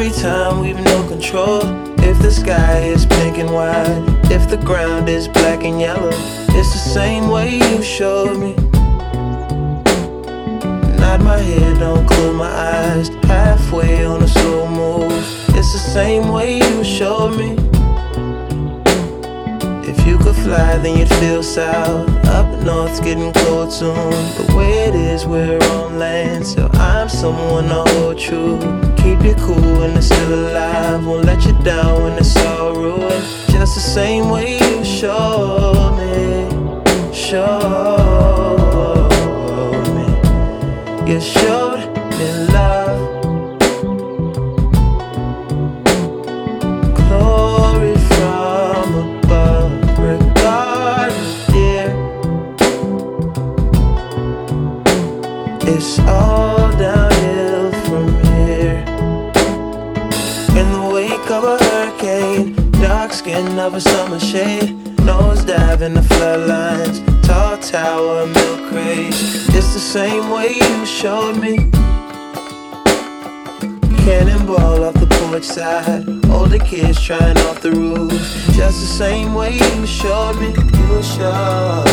every time we've no control. If the sky is pink and white, if the ground is black and yellow, it's the same way you showed me. Nod my head, don't close my eyes. Halfway on a slow move, it's the same way you showed me. You could fly, then you'd feel south. Up north's getting cold soon. The way it is, we're on land, so I'm someone to hold true. Keep you cool when it's still alive. Won't let you down when it's all ruined. Just the same way you showed me, showed me. You showed dark skin of a summer shade, nose dive in the floodlines, tall tower, milk craze. It's the same way you showed me. Cannonball off the porch side, older kids trying off the roof. Just the same way you showed me, you were sure.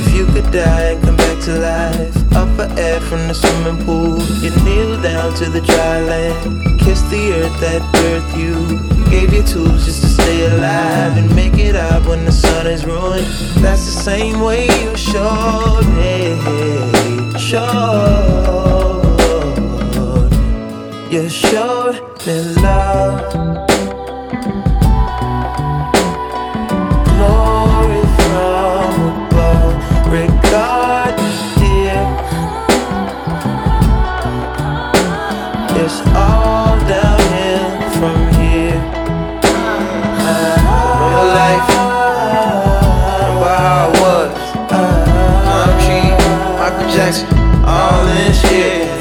If you could die and come back to life, up for air from the swimming pool, you kneel down to the dry land, kiss the earth that birthed you, gave you tools just to stay alive and make it out when the sun is ruined. That's the same way you showed me, showed. You showed me love. All this shit.